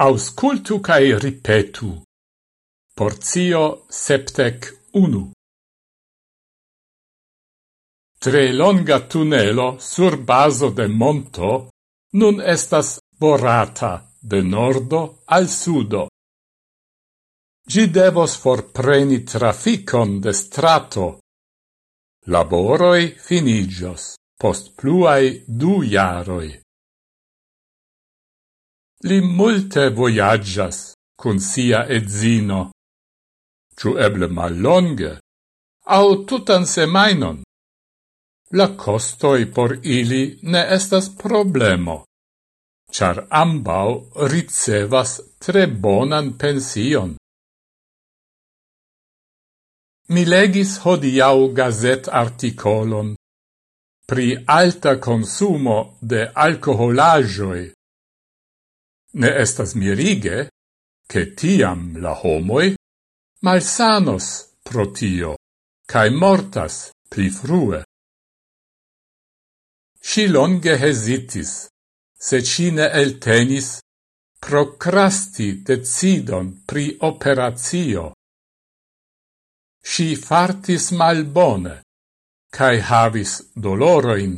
auscultu cae ripetu. Porzio septec unu. Tre longa tunelo sur baso de monto nun estas borata de nordo al sudo. Gi devos forpreni traficon de strato. Laboroi finigios post pluai du jaroi. Li multe voyagias cun sia edzino. Ciu eble mal longe, au tutan semainon. La costoi por ili ne estas problemo, char ambau ricevas tre bonan pension. Mi legis hodiau gazet articolon pri alta consumo de alcoholajoi Ne estas mirige, che tiam la homoi malsanos pro tio, cae mortas pli frue. Si longe hesitis, se cine eltenis, procrasti decidon pri operatio. Si fartis malbone, cae havis doloroin.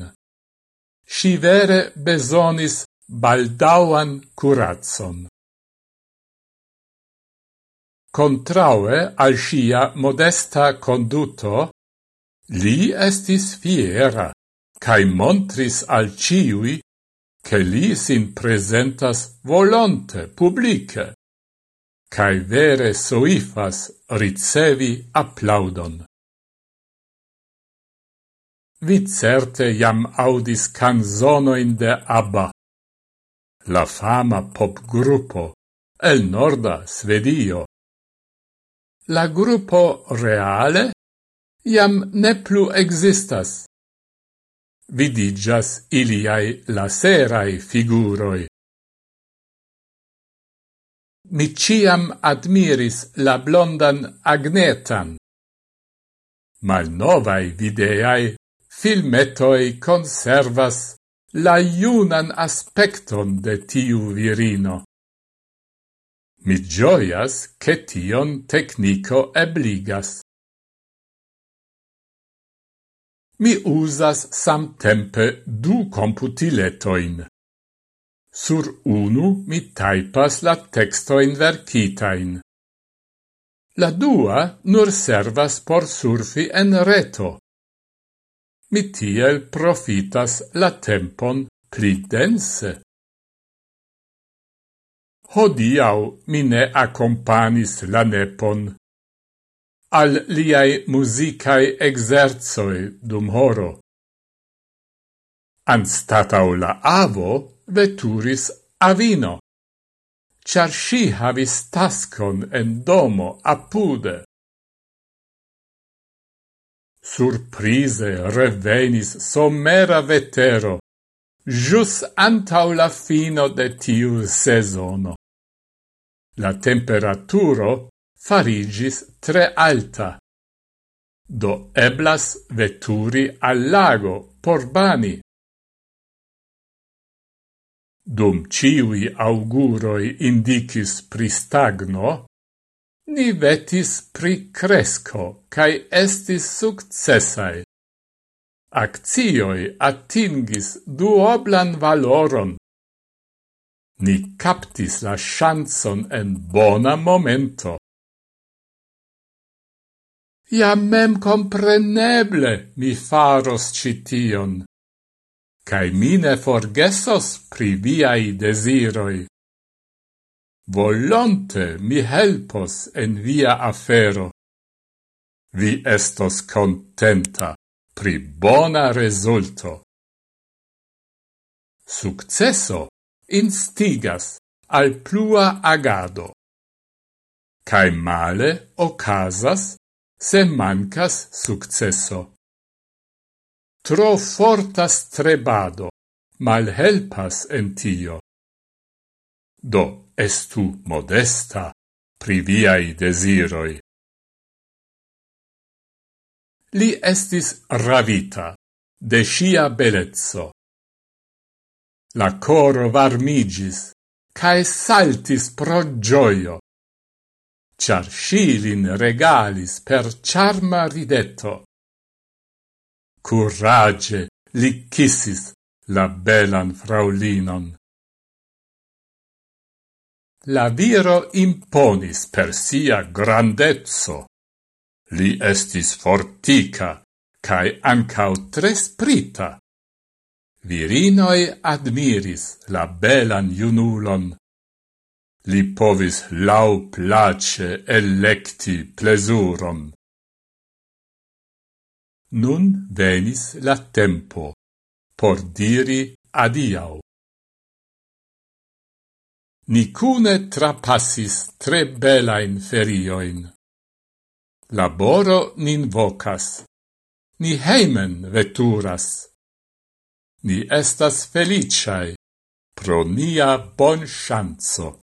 Si vere besonis baldauan curatson. Contraue al sia modesta conduto, li estis fiera, cae montris al ciui che li sin presentas volonte publice, cae vere soifas ricevi applaudon. Vi certe jam audis canzonoin de Abba, la fama pop gruppo el norda Svedio. La gruppo reale iam ne plu existas. Vidigas iliai laserai figuroi. Mi ciam admiris la blondan Agnetan. Malnovai videai filmetoi conservas la iunan aspecton de tiu virino. Mi gioias che tion tecnico ebligas. Mi usas samtempe du computiletoin. Sur unu mi taipas la textoin verkitain. La dua nur servas por surfi en reto mi tiel profitas la tempon pli dense. Hodiau mi ne accompanis la nepon al liai musicae exerzoi dum horo. Anstatau la avo veturis avino, char si havis tascon en domo apude. Surprise revenis somera vetero, jus antau la fino de tiu sezono. La temperaturo farigis tre alta. Do eblas veturi al lago por bani. Dum ciui auguroi indicis pristagno, Ni vetis pri cresco, cae estis successai. Accioi atingis duoblan valoron. Ni captis la chanson en bona momento. Ja mem compreneble mi faros cition, cae mine forgesos pri viai desiroi. Volonte mi helpos en via afero. Vi estos contenta pri bona resulto. Successo instigas al plua agado. Cae male ocasas se mancas successo. Tro forta strebado malhelpas en tio do estu modesta pri viai desiroi. Li estis ravita de sia bellezzo. La coro varmigis, cae saltis pro gioio, char scilin regalis per charma rideto. Curage li kissis la belan fraulinon. La viro imponis per sia grandezzo. Li estis fortica, cae ancau tre sprita. Virinoi admiris la belan junulon. Li povis lau place electi plesuron. Nun venis la tempo por diri adiau ni cune trapassis tre belain ferioin. Laboro nin vocas, ni heimen veturas. Ni estas feliciae pro nia bon chanzo.